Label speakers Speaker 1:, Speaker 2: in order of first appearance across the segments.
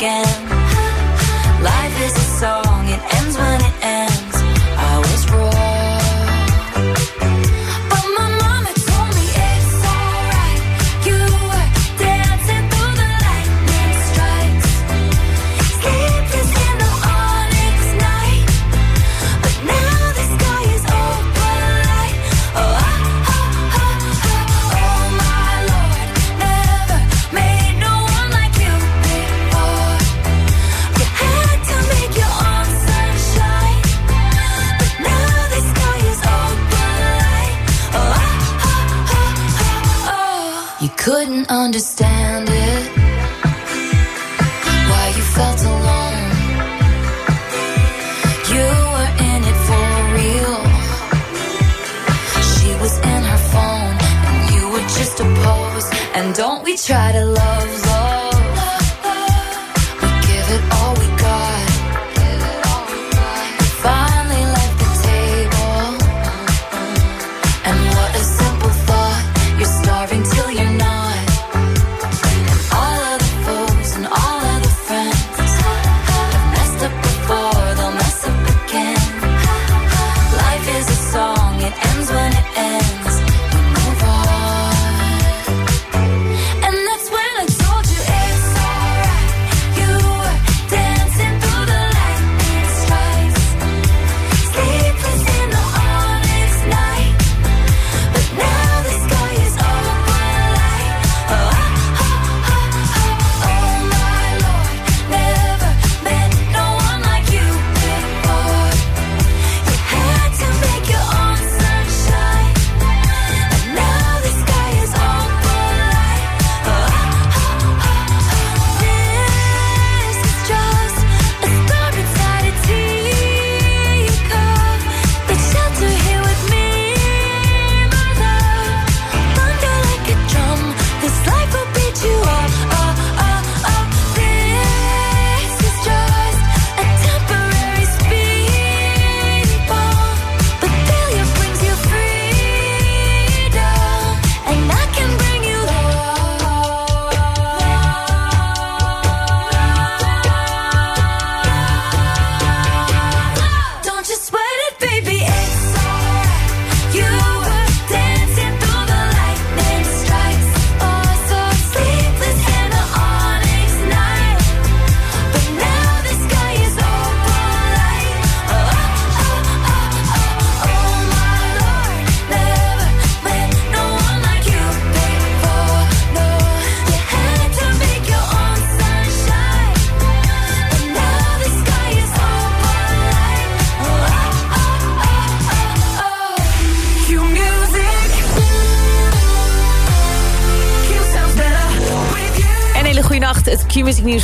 Speaker 1: again.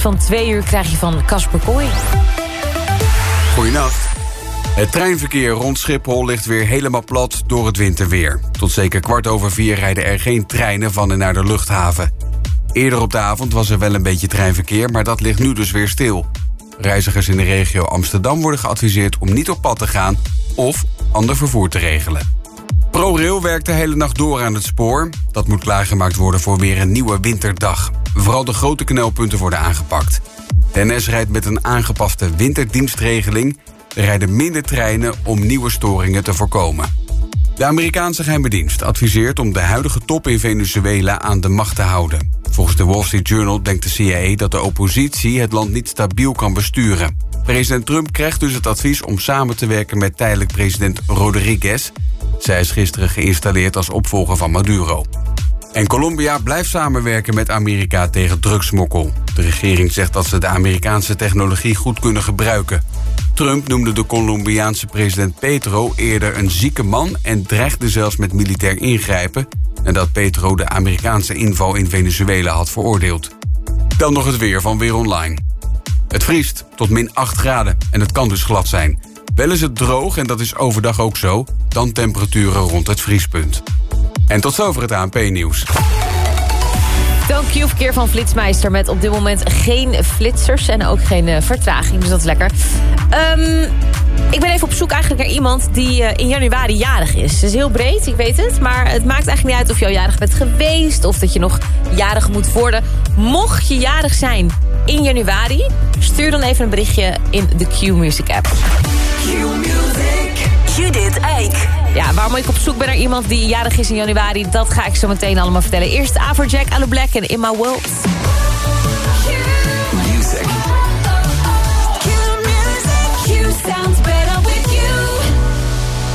Speaker 2: Van twee uur krijg je van Casper Kooi.
Speaker 3: Goedenacht. Het treinverkeer rond Schiphol ligt weer helemaal plat door het winterweer. Tot zeker kwart over vier rijden er geen treinen van en naar de luchthaven. Eerder op de avond was er wel een beetje treinverkeer, maar dat ligt nu dus weer stil. Reizigers in de regio Amsterdam worden geadviseerd om niet op pad te gaan of ander vervoer te regelen. ProRail werkt de hele nacht door aan het spoor. Dat moet klaargemaakt worden voor weer een nieuwe winterdag. Vooral de grote knelpunten worden aangepakt. De NS rijdt met een aangepaste winterdienstregeling. Er rijden minder treinen om nieuwe storingen te voorkomen. De Amerikaanse geheime dienst adviseert om de huidige top in Venezuela aan de macht te houden. Volgens de Wall Street Journal denkt de CIA dat de oppositie het land niet stabiel kan besturen. President Trump krijgt dus het advies om samen te werken met tijdelijk president Rodriguez. Zij is gisteren geïnstalleerd als opvolger van Maduro. En Colombia blijft samenwerken met Amerika tegen drugsmokkel. De regering zegt dat ze de Amerikaanse technologie goed kunnen gebruiken. Trump noemde de Colombiaanse president Petro eerder een zieke man... en dreigde zelfs met militair ingrijpen... nadat Petro de Amerikaanse inval in Venezuela had veroordeeld. Dan nog het weer van Weer Online. Het vriest tot min 8 graden en het kan dus glad zijn. Wel is het droog en dat is overdag ook zo... dan temperaturen rond het vriespunt. En tot zover het ANP-nieuws.
Speaker 2: Dan Q-verkeer van Flitsmeister met op dit moment geen flitsers en ook geen eh, vertraging. Dus dat is lekker. Ehm, Ik ben even op zoek eigenlijk naar iemand die uh, in januari jarig is. Het is heel breed, ik weet het. Maar het maakt eigenlijk niet uit of je al jarig bent geweest... of dat je nog jarig moet worden. Mocht je jarig zijn in januari... stuur dan even een berichtje in de Q-Music app.
Speaker 4: Q-Music.
Speaker 5: Judith Eik.
Speaker 2: Ja, waarom ik op zoek ben naar iemand die jarig is in januari... dat ga ik zo meteen allemaal vertellen. Eerst Afrojack, Alu Black en In My World.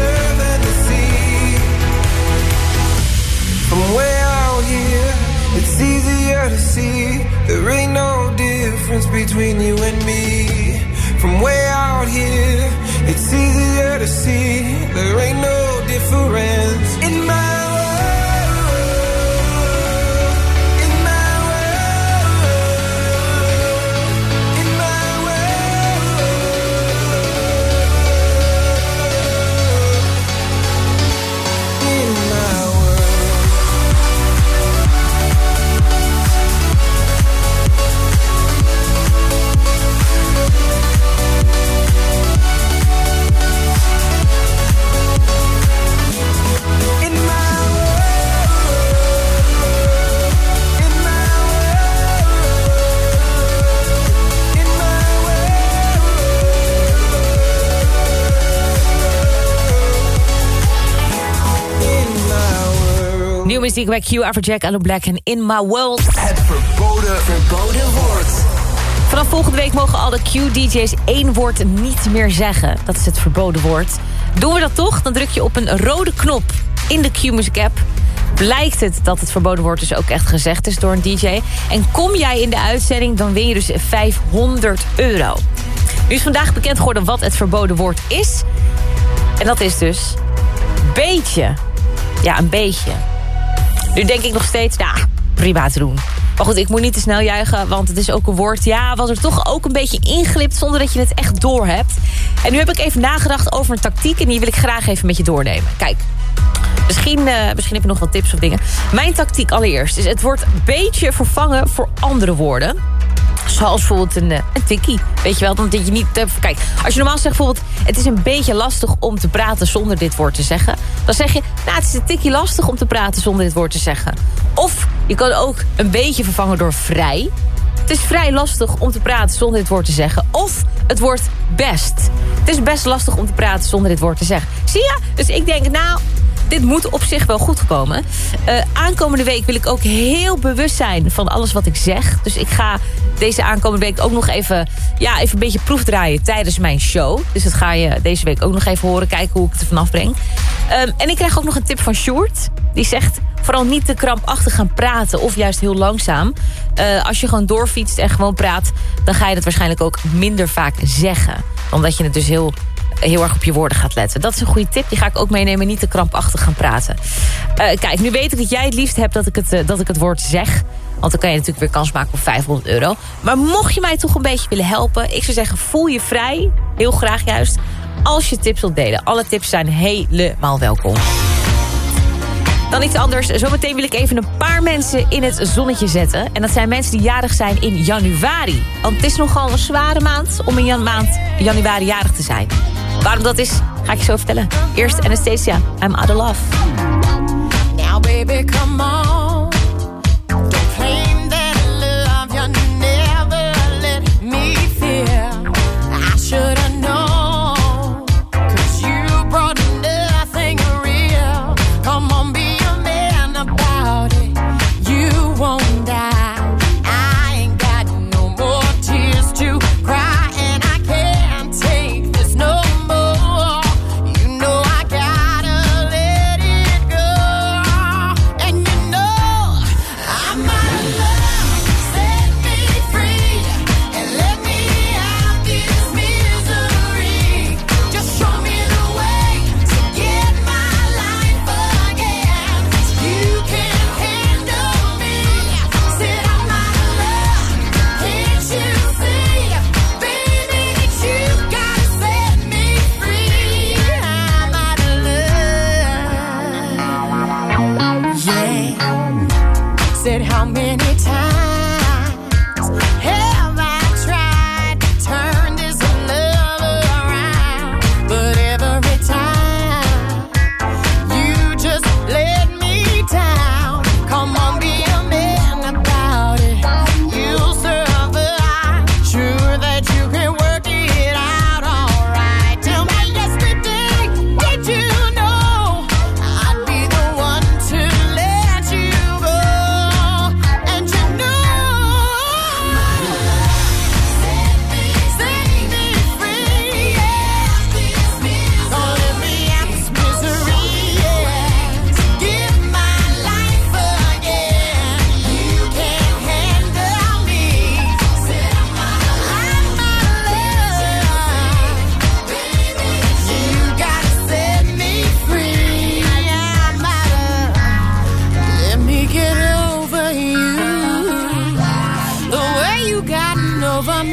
Speaker 6: earth and the sea. From way out here, it's easier to see there ain't no difference between you and me. From way out here, it's easier to see. There ain't no difference
Speaker 2: Nieuwe muziek bij Q, Afrojack, Alu Black en In My World.
Speaker 5: Het verboden, verboden woord.
Speaker 2: Vanaf volgende week mogen alle Q-DJ's één woord niet meer zeggen. Dat is het verboden woord. Doen we dat toch, dan druk je op een rode knop in de Q-Music app. Blijkt het dat het verboden woord dus ook echt gezegd is door een DJ. En kom jij in de uitzending, dan win je dus 500 euro. Nu is vandaag bekend geworden wat het verboden woord is. En dat is dus beetje. Ja, een beetje. Nu denk ik nog steeds, nou, prima te doen. Maar goed, ik moet niet te snel juichen, want het is ook een woord... ja, was er toch ook een beetje inglipt zonder dat je het echt door hebt. En nu heb ik even nagedacht over een tactiek... en die wil ik graag even met je doornemen. Kijk, misschien, eh, misschien heb je nog wat tips of dingen. Mijn tactiek allereerst is het woord beetje vervangen voor andere woorden. Zoals bijvoorbeeld een, eh, een tikkie. Weet je wel, dan dat je niet... eh, kijk, als je normaal zegt bijvoorbeeld... het is een beetje lastig om te praten zonder dit woord te zeggen... dan zeg je, nou, het is een tikkie lastig om te praten zonder dit woord te zeggen. Of je kan ook een beetje vervangen door vrij. Het is vrij lastig om te praten zonder dit woord te zeggen. Of het woord best. Het is best lastig om te praten zonder dit woord te zeggen. Zie je? Dus ik denk, nou, dit moet op zich wel goed komen. Eh, aankomende week wil ik ook heel bewust zijn van alles wat ik zeg. Dus ik ga deze aankomende week ook nog even, ja, even een beetje proefdraaien tijdens mijn show. Dus dat ga je deze week ook nog even horen. Kijken hoe ik het er vanaf breng. Ehm, en ik krijg ook nog een tip van Sjoerd. Die zegt vooral niet te krampachtig gaan praten of juist heel langzaam. Eh, als je gewoon doorfietst en gewoon praat... dan ga je het waarschijnlijk ook minder vaak zeggen. Omdat je het dus heel heel erg op je woorden gaat letten. Dat is een goede tip, die ga ik ook meenemen. Niet te krampachtig gaan praten. Eh, kijk, nu weet ik dat jij het liefst hebt dat ik het, eh, dat ik het woord zeg. Want dan kan je natuurlijk weer kans maken op 500 euro. Maar mocht je mij toch een beetje willen helpen... ik zou zeggen, voel je vrij, heel graag juist... als je tips wilt delen. Alle tips zijn helemaal welkom. Dan iets anders. Zometeen wil ik even een paar mensen in het zonnetje zetten. En dat zijn mensen die jarig zijn in januari. Want het is nogal een zware maand om in maand januari jarig te zijn. Waarom dat is, ga ik je zo vertellen. Eerst Anastasia, I'm out of love.
Speaker 7: Now, baby, come on.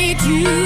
Speaker 7: need you.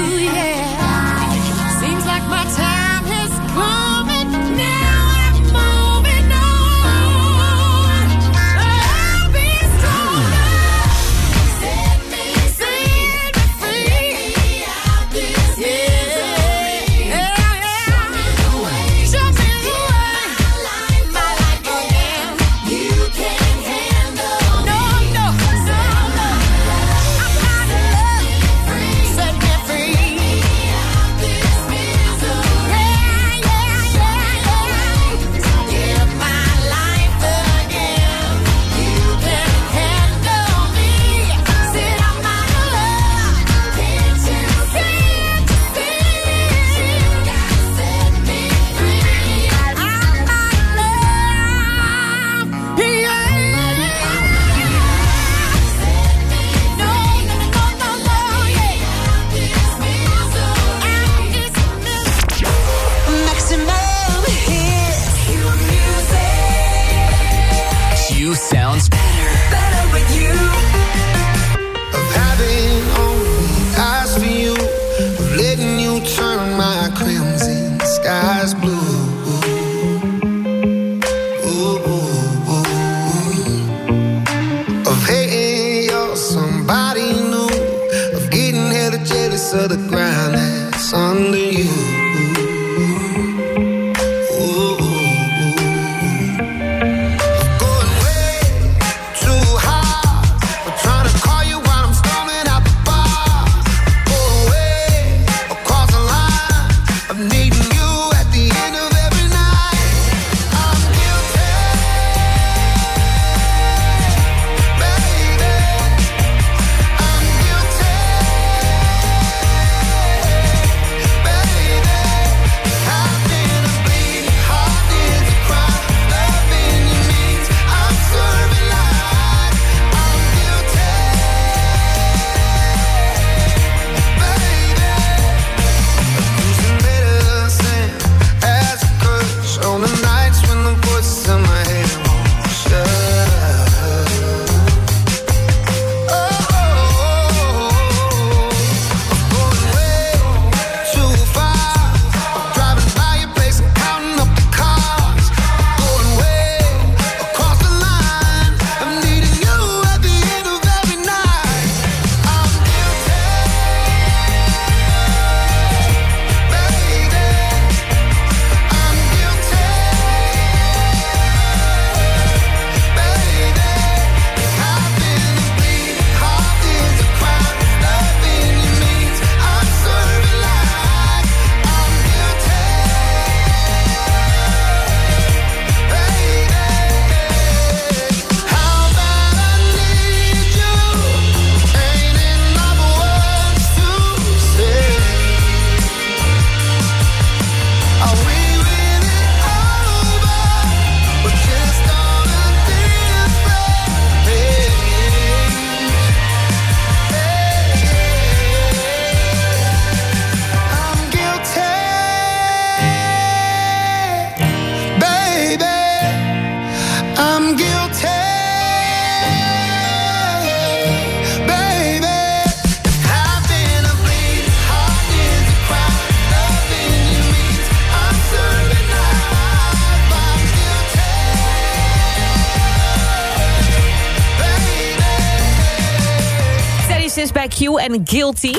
Speaker 2: Q en Guilty.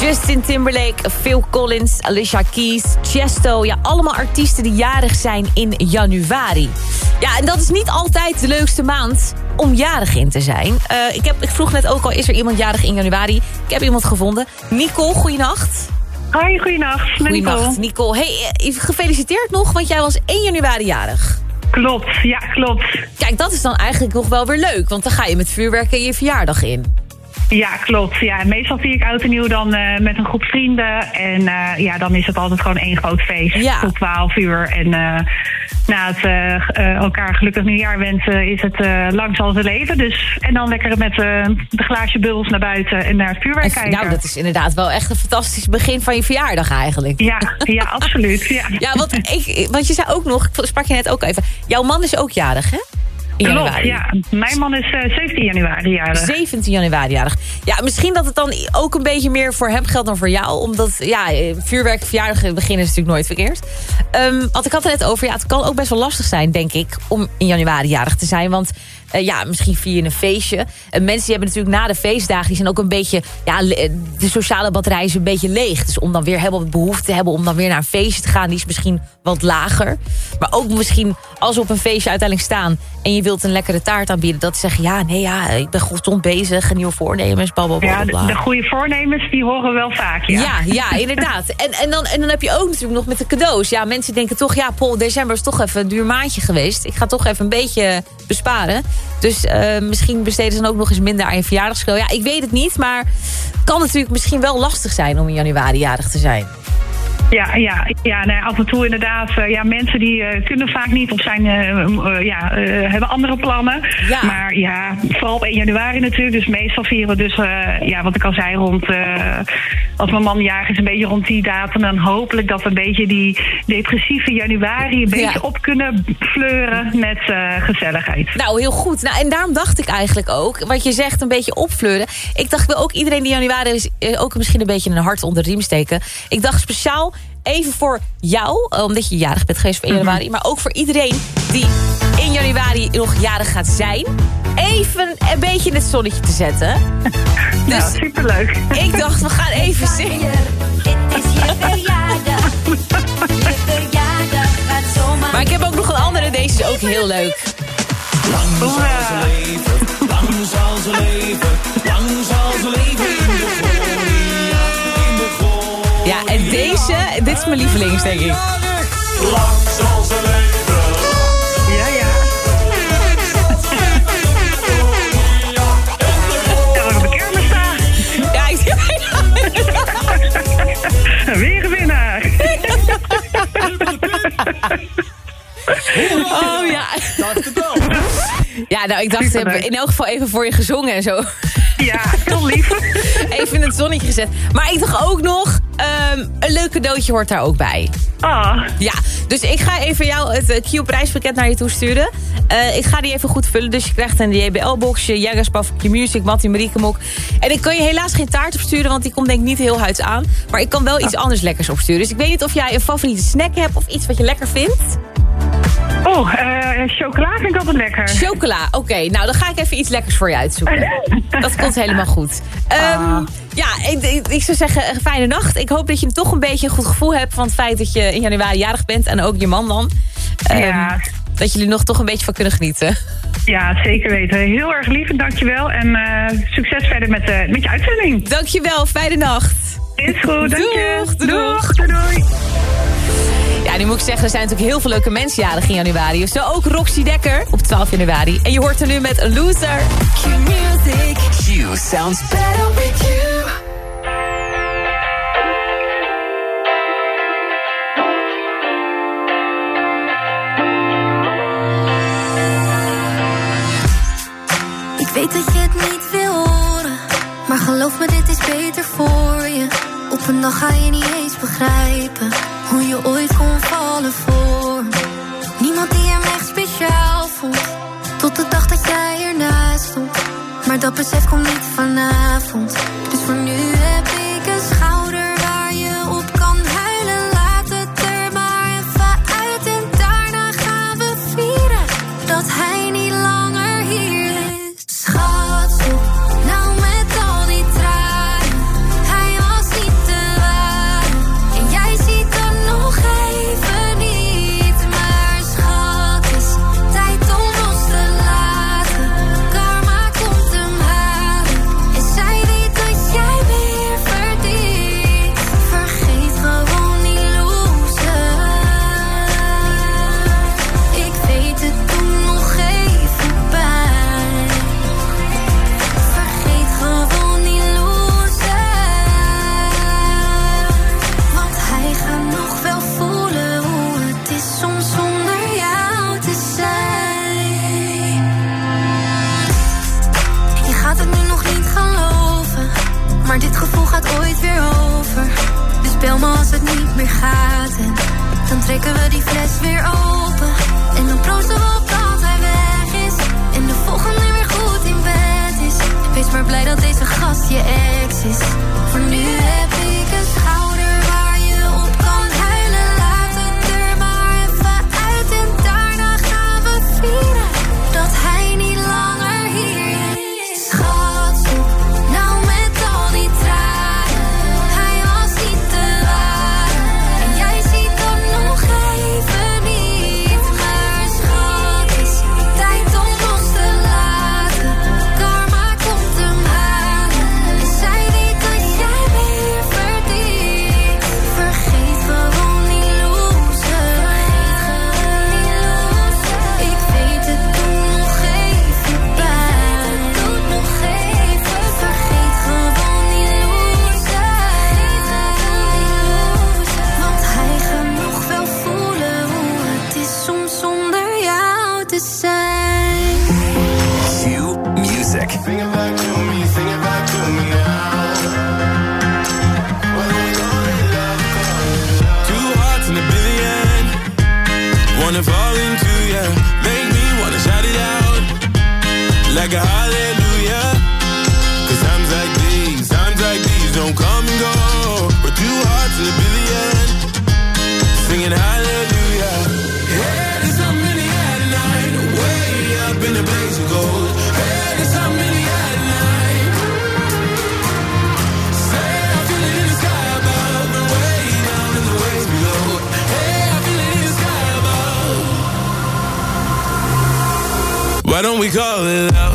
Speaker 2: Justin Timberlake, Phil Collins, Alicia Keys, Chesto. Ja, allemaal artiesten die jarig zijn in januari. Ja, en dat is niet altijd de leukste maand om jarig in te zijn. Eh, ik, heb, ik vroeg net ook al, is er iemand jarig in januari? Ik heb iemand gevonden. Nicole, goeienacht.
Speaker 8: Hoi, goeienacht.
Speaker 2: Goeienacht,
Speaker 8: Nicole.
Speaker 2: Nicole. Hey, eh, gefeliciteerd nog, want jij was 1 januari jarig.
Speaker 8: Klopt, ja, klopt.
Speaker 2: Kijk, dat is dan eigenlijk nog wel weer leuk. Want dan ga je met vuurwerk en je verjaardag in.
Speaker 8: Ja, klopt. Ja, meestal zie ik oud en nieuw dan eh, met een groep vrienden. En eh, ja, dan is het altijd gewoon één groot feest.
Speaker 2: Ja.
Speaker 8: Tot 12 uur. En eh, na het elkaar gelukkig nieuwjaar wensen is het eh, lang zal ze leven. Dus, en dan lekker met de glaasje bubbels naar buiten en naar het vuurwerk
Speaker 2: En,
Speaker 8: kijken.
Speaker 2: nou, dat is inderdaad wel echt een fantastisch begin van je verjaardag eigenlijk.
Speaker 8: Ja, ja, absoluut. Ja,
Speaker 2: Ja, want, ik, want je zei ook nog, ik sprak je net ook even... jouw man is ook jarig, hè? Januari.
Speaker 8: Ja. Mijn man is eh, 17 januari jarig.
Speaker 2: 17 januari jarig. Ja, misschien dat het dan ook een beetje meer voor hem geldt dan voor jou. Omdat, ja, eh, vuurwerk, verjaardag beginnen is natuurlijk nooit verkeerd. Want ik had het net over, ja, het kan ook best wel lastig zijn, denk ik... om in januari jarig te zijn. Want eh, ja, misschien je een feestje. En mensen die hebben natuurlijk na de feestdagen... die zijn ook een beetje, ja, le- de sociale batterij is een beetje leeg. Dus om dan weer helemaal behoefte te hebben... om dan weer naar een feestje te gaan, die is misschien wat lager. Maar ook misschien als we op een feestje uiteindelijk staan... en je wilt een lekkere taart aanbieden... dat ze zeggen, ja, nee, ja, ik ben gezond bezig... en nieuwe voornemens, bla, bla, bla,
Speaker 8: Ja, de, de goede voornemens, die horen we wel vaak, ja.
Speaker 2: Ja, ja, inderdaad. En, en, dan, en dan heb je ook natuurlijk nog met de cadeaus. Ja, mensen denken toch, ja, Paul, december is toch even een duur maandje geweest. Ik ga toch even een beetje besparen. Dus eh, misschien besteden ze dan ook nog eens minder aan je verjaardagscadeau. Ja, ik weet het niet, maar kan natuurlijk misschien wel lastig zijn om in januari jarig te zijn.
Speaker 8: Ja, ja, ja nee, af en toe inderdaad. eh, ja, mensen die eh, kunnen vaak niet of zijn, eh, ja, hebben andere plannen.
Speaker 2: Ja.
Speaker 8: Maar ja, vooral op 1 januari natuurlijk. Dus meestal vieren we dus, ja, wat ik al zei, rond... als mijn man jarig is, een beetje rond die datum. Dan hopelijk dat we een beetje die depressieve januari... een beetje
Speaker 2: Ja.
Speaker 8: op kunnen fleuren met gezelligheid.
Speaker 2: Nou, heel goed. Nou, en daarom dacht ik eigenlijk ook, wat je zegt, een beetje opfleuren. Ik dacht, ik wil ook iedereen die januari is, ook misschien een beetje een hart onder de riem steken. Ik dacht speciaal even voor jou, eh, omdat je jarig bent geweest voor 1 januari. Maar ook voor iedereen die in januari nog jarig gaat zijn. Even een beetje in het zonnetje te zetten. Dus
Speaker 8: nou, superleuk.
Speaker 2: ik dacht, we gaan even zingen.
Speaker 1: Het is je verjaardag. Je verjaardag gaat zomaar.
Speaker 2: Maar ik heb ook nog een andere, deze is ook heel leuk.
Speaker 9: Lang zal ze leven, lang zal ze leven in de gloria,
Speaker 2: dit is mijn lievelings, denk ik.
Speaker 9: Lang zal ze leven,
Speaker 8: Ja, ja. Hebben kermis staan.
Speaker 2: Ja, ik
Speaker 8: Weer een winnaar.
Speaker 2: Oh ja. Ja, nou, ik dacht, heb
Speaker 8: Superleuk.
Speaker 2: in elk geval even voor je gezongen en zo.
Speaker 8: Ja, heel lief.
Speaker 2: Even in het zonnetje gezet. Maar ik dacht ook nog, ehm, een leuk cadeautje hoort daar ook bij.
Speaker 8: Ah,
Speaker 2: Ja, dus ik ga even jou het eh, Q-prijspakket naar je toe sturen. Eh, ik ga die even goed vullen. Dus je krijgt een JBL-boxje, Jaggerspaff, Q-Music, Mattie Marieke Mok. En ik kan je helaas geen taart opsturen, want die komt denk ik niet heel huids aan. Maar ik kan wel iets anders lekkers opsturen. Dus ik weet niet of jij een favoriete snack hebt of iets wat je lekker vindt.
Speaker 8: Oh, eh, chocola vind ik altijd lekker.
Speaker 2: Chocola, oké. nou, dan ga ik even iets lekkers voor je uitzoeken. Dat komt helemaal goed. Ehm, Ja, ik, ik, ik zou zeggen, een fijne nacht. Ik hoop dat je toch een beetje een goed gevoel hebt... van het feit dat je in januari jarig bent. En ook je man dan. Ehm,
Speaker 8: Ja.
Speaker 2: Dat jullie nog toch een beetje van kunnen genieten.
Speaker 8: Ja, zeker weten. Heel erg lief en dankjewel. En eh, succes verder met, eh, met je uitzending.
Speaker 2: Dankjewel, fijne nacht.
Speaker 8: Is goed, dank je.
Speaker 2: Doeg, doeg.
Speaker 8: Doei, doei.
Speaker 2: Ja, nu moet ik zeggen, er zijn natuurlijk heel veel leuke mensen jarig in januari. Zo ook Roxy Dekker op 12 januari. En je hoort er nu met Loser.
Speaker 1: Q-music.
Speaker 5: Q sounds
Speaker 1: Better with you.
Speaker 10: Ik weet dat je het niet wil horen, maar geloof me, dit is beter voor je. Dag ga je niet eens begrijpen hoe je ooit kon vallen voor. Niemand die hem echt speciaal vond, tot de dag dat jij ernaast stond. Maar dat besef komt niet vanavond, dus voor nu
Speaker 11: like a hallelujah. Cause times like these, times like these don't come and go. We're two hearts in a billion, singing hallelujah. Hey, there's something many at night, way up in the blaze of gold. Hey, there's something many at night. Say, I feel it in the sky above, and way down in the waves below. Hey, I feel it in the sky above. Why don't we call it
Speaker 1: out?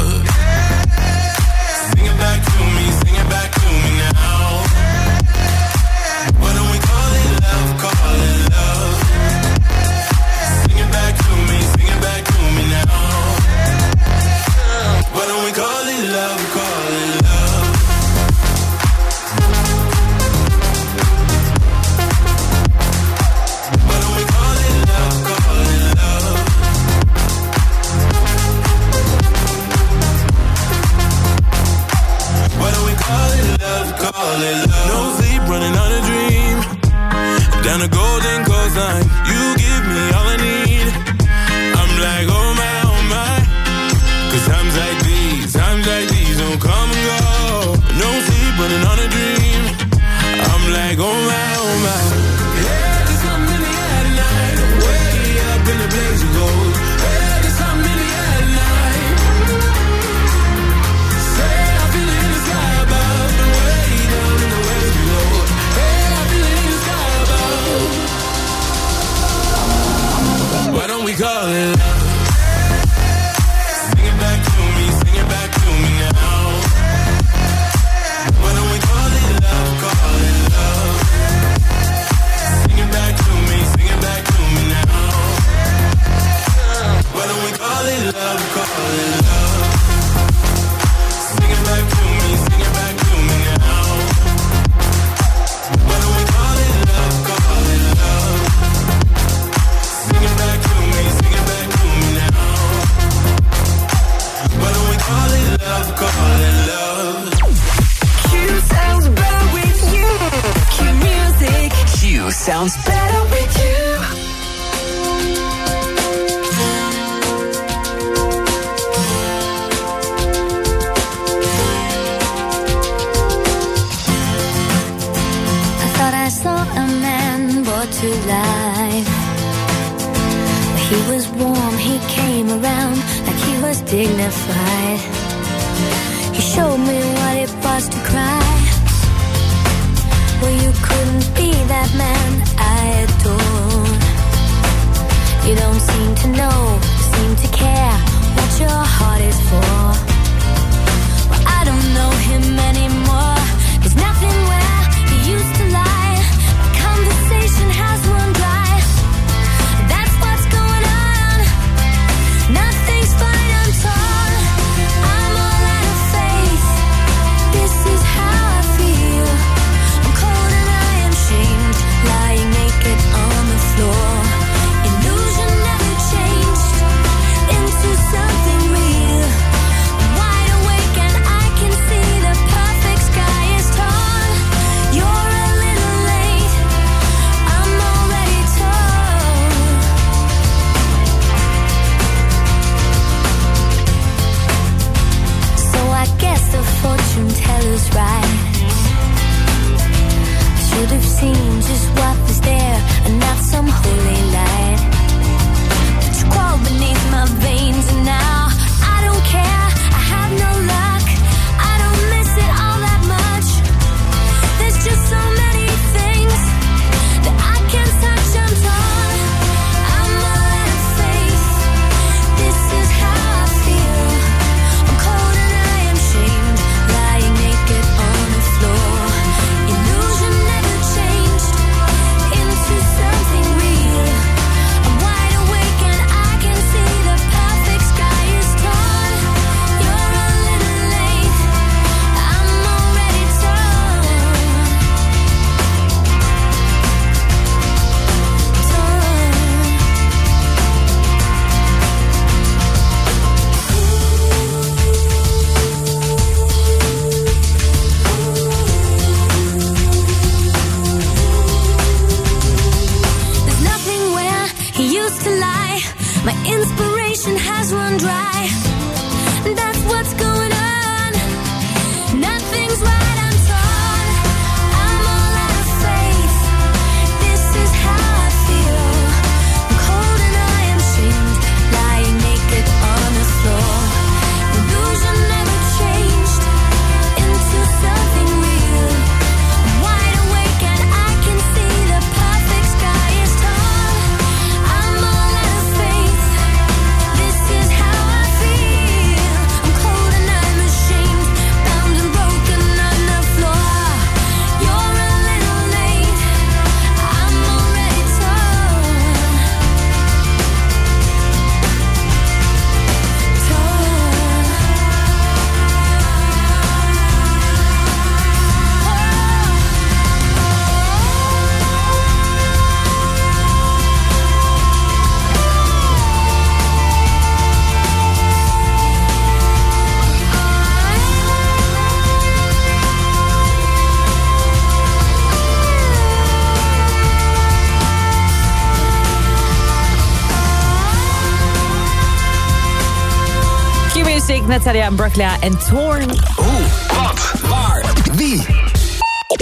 Speaker 2: Natalia Bruglia en Torn.
Speaker 12: Hoe, wat, waar, wie?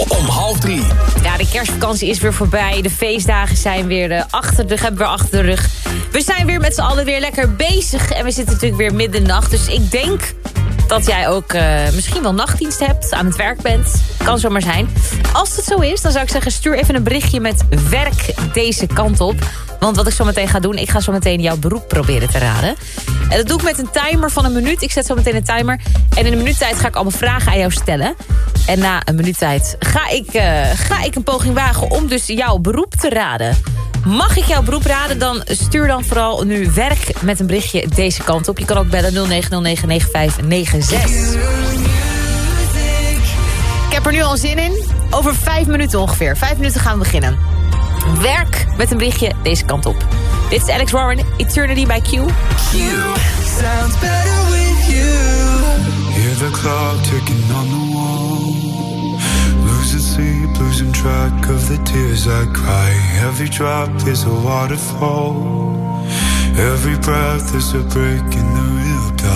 Speaker 12: Om half drie.
Speaker 2: Ja, de kerstvakantie is weer voorbij. De feestdagen zijn weer eh, achter de rug, hebben we achter de rug. We zijn weer met z'n allen weer lekker bezig. En we zitten natuurlijk weer midden in de nacht. Dus ik denk dat jij ook eh, misschien wel nachtdienst hebt, aan het werk bent. Kan zomaar zijn. Als het zo is, dan zou ik zeggen... stuur even een berichtje met werk deze kant op. Want wat ik zo meteen ga doen... ik ga zo meteen jouw beroep proberen te raden. En dat doe ik met een timer van een minuut. Ik zet zo meteen een timer. En in een minuut tijd ga ik allemaal vragen aan jou stellen. En na een minuut tijd ga ik, eh, ga ik een poging wagen... om dus jouw beroep te raden. Mag ik jouw beroep raden, dan stuur dan vooral nu werk met een berichtje deze kant op. Je kan ook bellen 09099596. Ik heb er nu al zin in. Over vijf minuten ongeveer. Vijf minuten gaan we beginnen. Werk met een berichtje deze kant op. Dit is Alex Warren, Eternity by Q.
Speaker 13: Sounds better with you. Hear the clock ticking on the wall. Losing sleep, losing track of the tears I cry. Every drop is a waterfall. Every breath is a break in the real tide.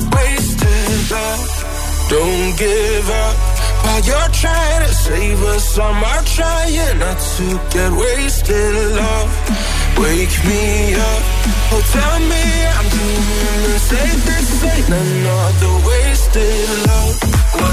Speaker 9: Don't give up. While you're trying to save us, I'm trying not to get wasted love. Wake me up. Oh, tell me I'm doing the safest thing. Another wasted love.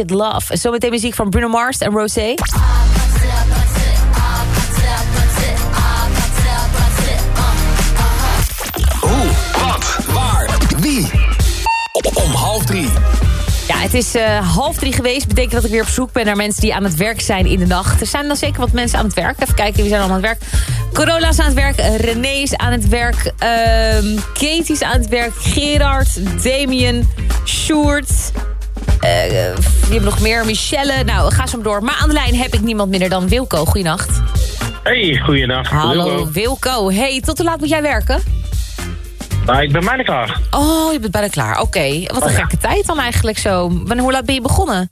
Speaker 9: Wasted Love.
Speaker 2: Zometeen muziek van Bruno Mars en Rosé.
Speaker 12: Hoe, wat, waar, wie? Om half drie.
Speaker 2: Ja, het is eh, half drie geweest. Betekent dat ik weer op zoek ben naar mensen die aan het werk zijn in de nacht. Er zijn dan zeker wat mensen aan het werk. Even kijken, wie zijn allemaal aan het werk? Corolla is aan het werk. eh, René is aan het werk. ehm Katie is aan het werk. Gerard, Damien, Sjoerd. Eh wie hebben nog meer? Michelle. Nou, ga zo maar door. Maar aan de lijn heb ik niemand minder dan Wilco. Goeienacht.
Speaker 14: Hey, goeiedag.
Speaker 2: Hallo
Speaker 14: Wilco.
Speaker 2: Wilco. Hey, tot hoe laat moet jij werken?
Speaker 14: Nou, ik ben bijna klaar.
Speaker 2: Oh, je bent bijna klaar. Oké. Wat een
Speaker 14: Oh, ja.
Speaker 2: gekke tijd dan eigenlijk zo. Wanneer, hoe laat ben je begonnen?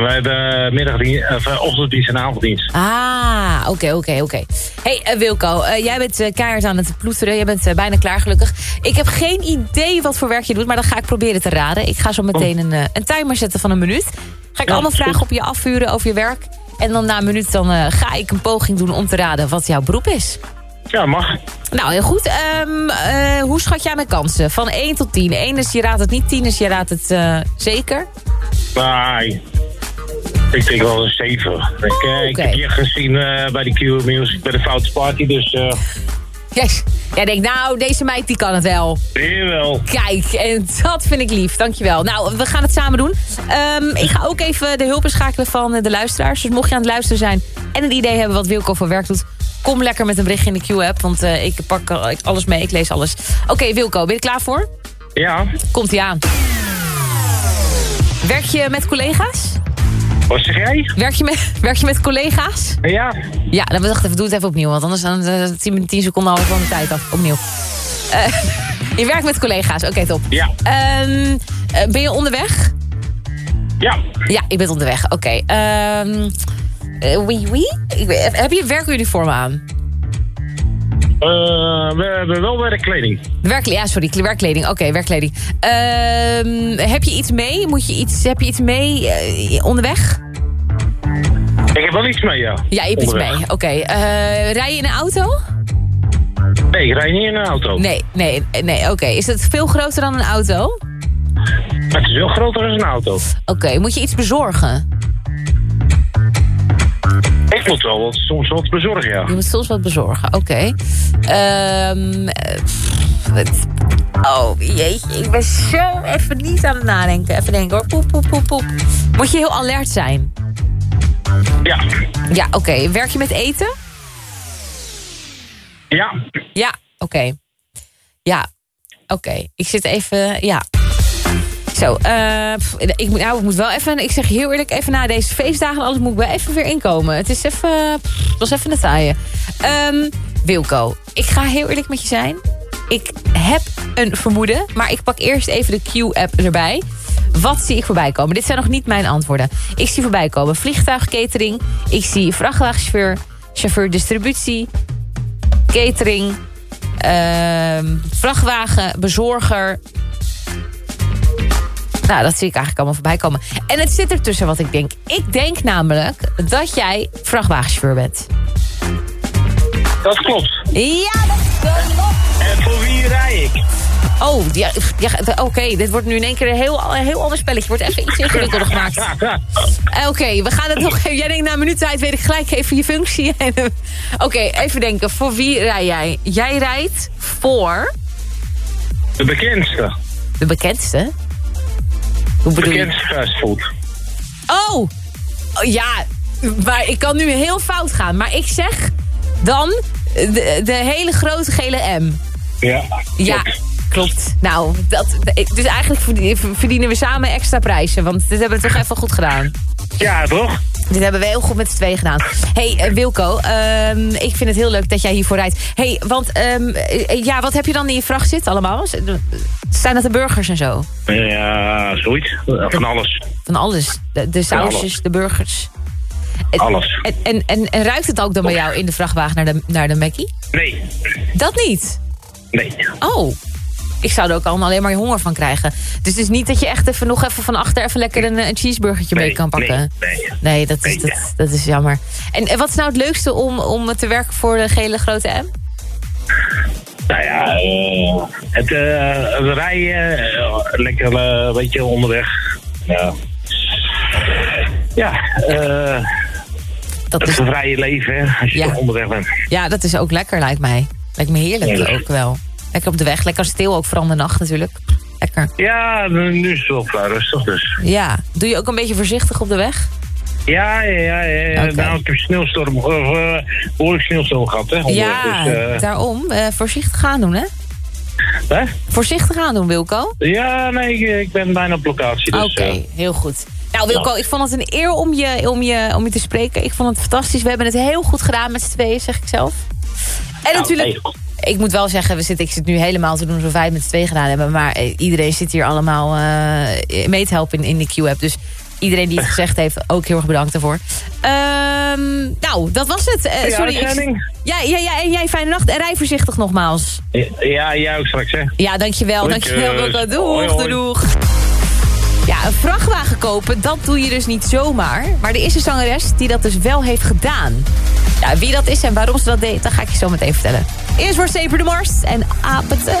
Speaker 14: We hebben middagdienst, of, eh, ochtenddienst en avonddienst.
Speaker 2: Ah, oké, oké, oké. Hey eh, Wilco, eh, jij bent uh, keihard aan het ploeteren. Jij bent eh, bijna klaar gelukkig. Ik heb geen idee wat voor werk je doet, maar dat ga ik proberen te raden. Ik ga zo meteen een, eh, een timer zetten van een minuut. Ga ik
Speaker 14: Ja,
Speaker 2: allemaal
Speaker 14: goed.
Speaker 2: vragen op je afvuren over je werk. En dan na een minuut dan, eh, ga ik een poging doen om te raden wat jouw beroep is.
Speaker 14: Ja, mag.
Speaker 2: Nou, heel goed. Ehm, eh, hoe schat jij mijn kansen? Van 1 tot 10. 1 is je raadt het niet, 10 is je raadt het eh, zeker.
Speaker 14: Nee. Ik denk wel een 7. Ik, eh, ik heb je gezien eh, bij de Q Music bij de Fout Party, dus eh,
Speaker 2: Yes. Jij denkt, nou, deze meid die kan het wel.
Speaker 14: Jawel.
Speaker 2: Kijk, en dat vind ik lief. Dankjewel. Nou, we gaan het samen doen. Ehm, ik ga ook even de hulp inschakelen van de luisteraars. Dus mocht je aan het luisteren zijn en een idee hebben wat Wilco voor werk doet... kom lekker met een berichtje in de Q-app, want ik pak alles mee. Ik lees alles. Oké, Wilco, ben je er klaar voor?
Speaker 14: Ja.
Speaker 2: Komt-ie aan. Werk je met collega's?
Speaker 14: Wat zeg jij?
Speaker 2: Werk je met, werk je met collega's?
Speaker 14: Ja.
Speaker 2: Ja, dan dacht even, doe het even opnieuw. Want anders dan uh, 10, 10 seconden al van de tijd af. Opnieuw. Eh, je werkt met collega's. Oké, top.
Speaker 14: Ja.
Speaker 2: Ehm, eh, ben je onderweg?
Speaker 14: Ja.
Speaker 2: Ja, ik ben onderweg. Oké. Ehm eh, oui, Heb je werkuniform aan?
Speaker 14: Eh, we hebben wel werkkleding.
Speaker 2: Werkle ja, sorry, werkkleding. Oké, werkkleding. Ehm, heb je iets mee? Moet je iets, heb je iets mee eh, onderweg?
Speaker 14: Ik heb wel iets mee, ja.
Speaker 2: Ja, je hebt iets mee. Oké. Eh, rij je in een auto?
Speaker 14: Nee, ik rijd niet in een auto.
Speaker 2: Nee, nee, nee. Oké. Is het veel groter dan een auto?
Speaker 14: Het is wel groter dan een auto.
Speaker 2: Oké, moet je iets bezorgen?
Speaker 14: Ik moet wel wat, soms wat bezorgen, ja.
Speaker 2: Je moet soms wat bezorgen, oké. Ehm, eh, oh, jeetje. Ik ben zo even niet aan het nadenken. Even denken hoor. Poep, poep, poep, poep. Moet je heel alert zijn?
Speaker 14: Ja.
Speaker 2: Ja, oké. Werk je met eten?
Speaker 14: Ja.
Speaker 2: Ja, oké. Ja, oké. Ik zit even, ja. Zo, eh, ik, moet- nou, wel even, ik zeg heel eerlijk, even na deze feestdagen en alles moet ik wel even weer inkomen. Het is even, was even een taaie. Ehm Wilco, ik ga heel eerlijk met je zijn. Ik heb een vermoeden, maar ik pak eerst even de Q-app erbij. Wat zie ik voorbij komen? Dit zijn nog niet mijn antwoorden. Ik zie voorbij komen vliegtuigcatering. Ik zie vrachtwagenchauffeur, chauffeur distributie, catering, ehm, vrachtwagen, bezorger. Nou, dat zie ik eigenlijk allemaal voorbij komen. En het zit ertussen wat ik denk. Ik denk namelijk dat jij vrachtwagenchauffeur bent.
Speaker 14: Dat klopt.
Speaker 2: Ja, dat klopt.
Speaker 14: En voor wie rij ik?
Speaker 2: Oh, ja, ja, oké. dit wordt nu in één keer een heel, een heel ander spelletje. Wordt even iets ingewikkelder gemaakt. Eh, Oké, we gaan het nog even... Jij denkt na een minuut tijd weet ik gelijk even je functie. Eh, Oké, even denken. Voor wie rij jij? Jij rijdt voor
Speaker 14: De bekendste.
Speaker 2: de bekendste. Hoe bedoel je?
Speaker 14: bekendste fastfood.
Speaker 2: Oh! Oh, ja, maar ik kan nu heel fout gaan. Maar ik zeg dan de, de hele grote gele M.
Speaker 14: Ja.
Speaker 2: Ja, klopt. Nou, dat, dus eigenlijk verdien- verdienen we samen extra prijzen. Want dit hebben we toch even goed gedaan.
Speaker 14: Ja, toch?
Speaker 2: Dit hebben we heel goed met z'n tweeën gedaan. hey, eh, Wilco, ehm, ik vind het heel leuk dat jij hiervoor rijdt. hey, want ehm, eh, ja, wat heb je dan in je vracht zitten allemaal? Zijn dat de burgers en zo?
Speaker 14: Ja, zoiets. Van alles.
Speaker 2: Van alles. De, sausjes, de burgers.
Speaker 14: Alles.
Speaker 2: En, en, en, en ruikt het ook dan bij jou in de vrachtwagen naar de, naar de Mackie?
Speaker 14: Nee.
Speaker 2: Dat niet?
Speaker 14: Nee.
Speaker 2: Oh. Ik zou er ook allemaal alleen maar honger van krijgen. Dus het is niet dat je echt even nog even van achter even lekker een, een cheeseburgertje mee kan pakken.
Speaker 14: nee, nee.
Speaker 2: Nee, dat, is, dat, dat is jammer. En, en wat is nou het leukste om, om te werken voor de gele grote M?
Speaker 14: Nou ja, eh, het, het rijden, eh, lekker een beetje onderweg. Ja, ja
Speaker 2: Dat
Speaker 14: het
Speaker 2: is,
Speaker 14: vrije leven hè, als je
Speaker 2: Ja.
Speaker 14: onderweg bent.
Speaker 2: ja, dat is ook lekker, lijkt mij. Lijkt me heerlijk
Speaker 14: Heerlijk.
Speaker 2: ook wel. Lekker op de weg, lekker stil ook, vooral de nacht natuurlijk. Lekker.
Speaker 14: Ja, nu is het wel vrij rustig dus.
Speaker 2: Ja. Doe je ook een beetje voorzichtig op de weg?
Speaker 14: Ja, ja, ja. ja. Nou, ik heb sneeuwstorm, of uh, behoorlijk sneeuwstorm gehad hè.
Speaker 2: ja,
Speaker 14: Dus, eh,
Speaker 2: daarom. Eh, voorzichtig aan doen, hè?
Speaker 14: hè?
Speaker 2: Voorzichtig aan doen, Wilco.
Speaker 14: Ja, nee, ik, ik ben bijna op locatie. Dus,
Speaker 2: Oké,
Speaker 14: eh,
Speaker 2: heel goed. Nou Wilco,
Speaker 14: Nou.
Speaker 2: ik vond het een eer om je, om, je, om je te spreken. Ik vond het fantastisch. We hebben het heel goed gedaan met z'n tweeën, zeg ik zelf. En
Speaker 14: nou,
Speaker 2: natuurlijk, ik moet wel zeggen, we zitten, ik zit nu helemaal te doen alsof wij het met z'n tweeën gedaan hebben. Maar eh, iedereen zit hier allemaal eh, mee te helpen in, in de Q-app. Dus iedereen die het gezegd heeft, ook heel erg bedankt daarvoor. Ehm, nou, dat was het. Eh, sorry, ik- ja, ja, ja, en jij fijne nacht en rij voorzichtig nogmaals.
Speaker 14: Ja, jij ook straks, hè?
Speaker 2: Ja, dankjewel. Dankjewel, Wilco. Doeg,
Speaker 14: hoi.
Speaker 2: doeg. Ja, een vrachtwagen kopen, dat doe je dus niet zomaar. Maar er is een zangeres die dat dus wel heeft gedaan. Ja, wie dat is en waarom ze dat deed, dat ga ik je zo meteen vertellen. Eerst wordt Saper de Mars en Apete.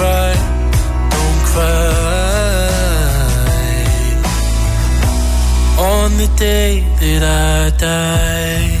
Speaker 9: cry, don't cry. On the day that I die.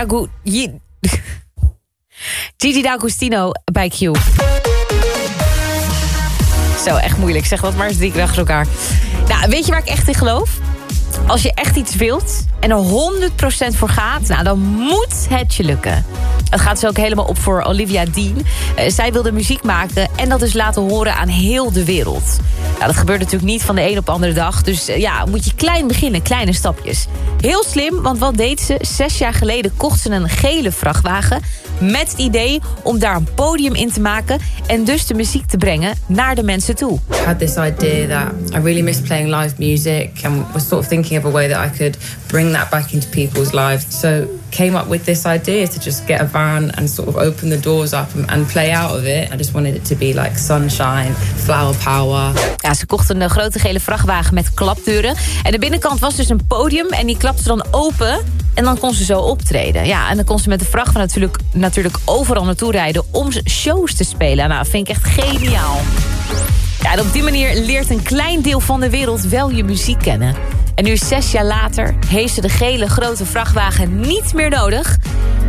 Speaker 2: Dagu... Gigi D'Agostino bij Q. Zo, echt moeilijk. Zeg dat maar eens drie keer achter elkaar. Nou, weet je waar ik echt in geloof? Als je echt iets wilt en er 100% voor gaat... Nou, dan moet het je lukken. Het gaat dus ook helemaal op voor Olivia Dean. Eh, zij wilde muziek maken en dat dus laten horen aan heel de wereld. Dat gebeurt natuurlijk niet van de een op de andere dag. Dus eh, ja, moet je klein beginnen, kleine stapjes. Heel slim, want wat deed ze? Zes jaar geleden kocht ze een gele vrachtwagen... met het idee om daar een podium in te maken... en dus de muziek te brengen naar de mensen toe.
Speaker 15: I had this idea that I really miss playing live music and was sort of thinking of a way that I could bring that back into people's lives. So came up with this idea to just get a van and sort of open the doors up and, play out of it. I just wanted it to be like sunshine, flower power.
Speaker 2: Ja, ze kocht een grote gele vrachtwagen met klapdeuren. En de binnenkant was dus een podium en die klapte dan open... en dan kon ze zo optreden. Ja, en dan kon ze met de vrachtwagen natuurlijk, natuurlijk overal naartoe rijden... om shows te spelen. Nou, vind ik echt geniaal. Ja, en op die manier leert een klein deel van de wereld wel je muziek kennen. En nu zes jaar later heeft ze de gele grote vrachtwagen niet meer nodig...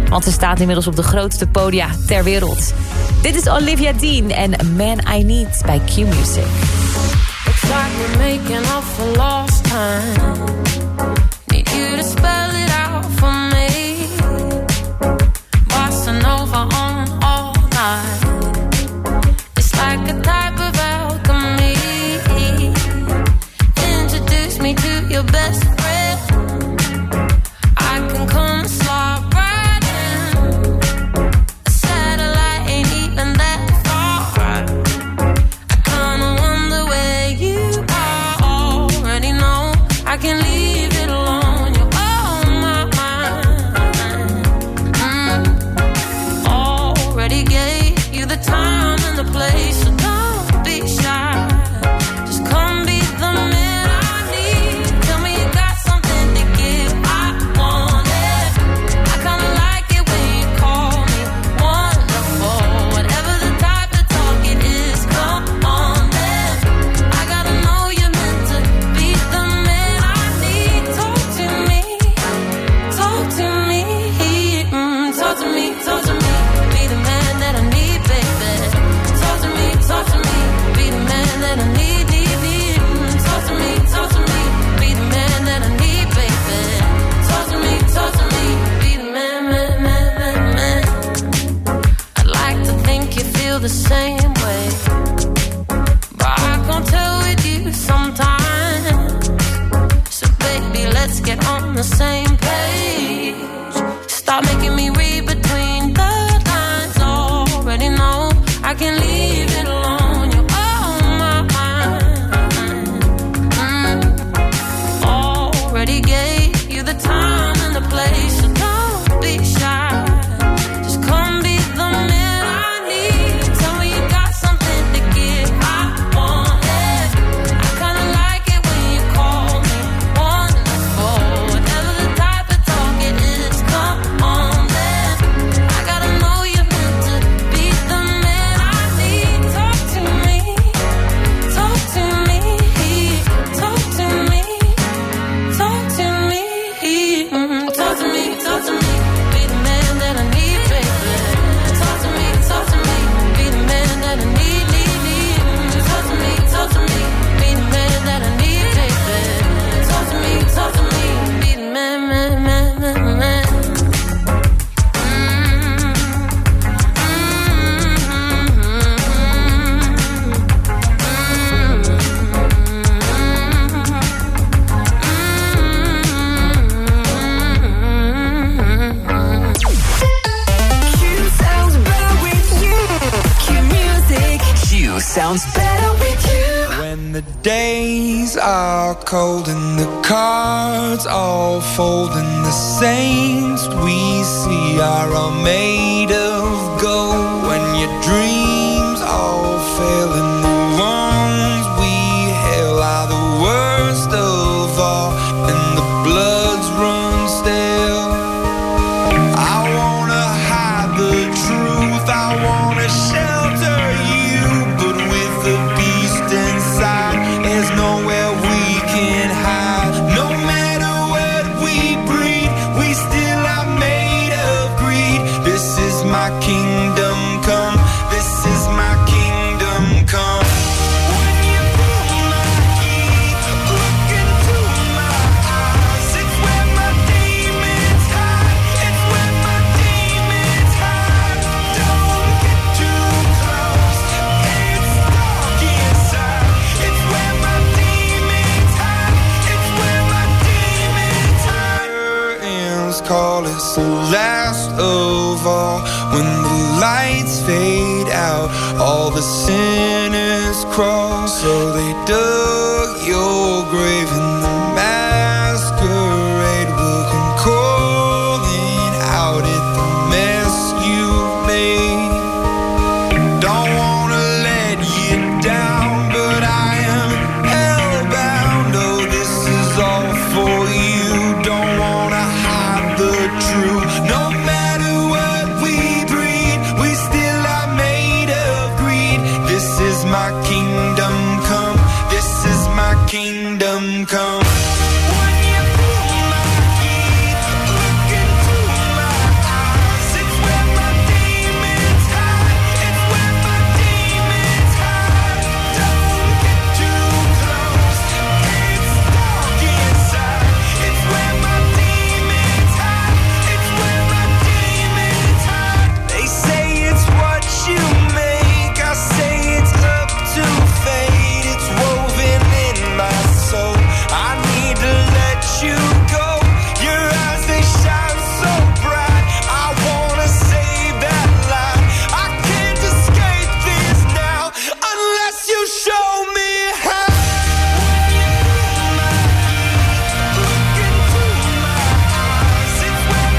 Speaker 2: want ze staat inmiddels op de grootste podia ter wereld. Dit is Olivia Dean en Man I Need bij Q Music.
Speaker 16: Looks like we're making up for lost time.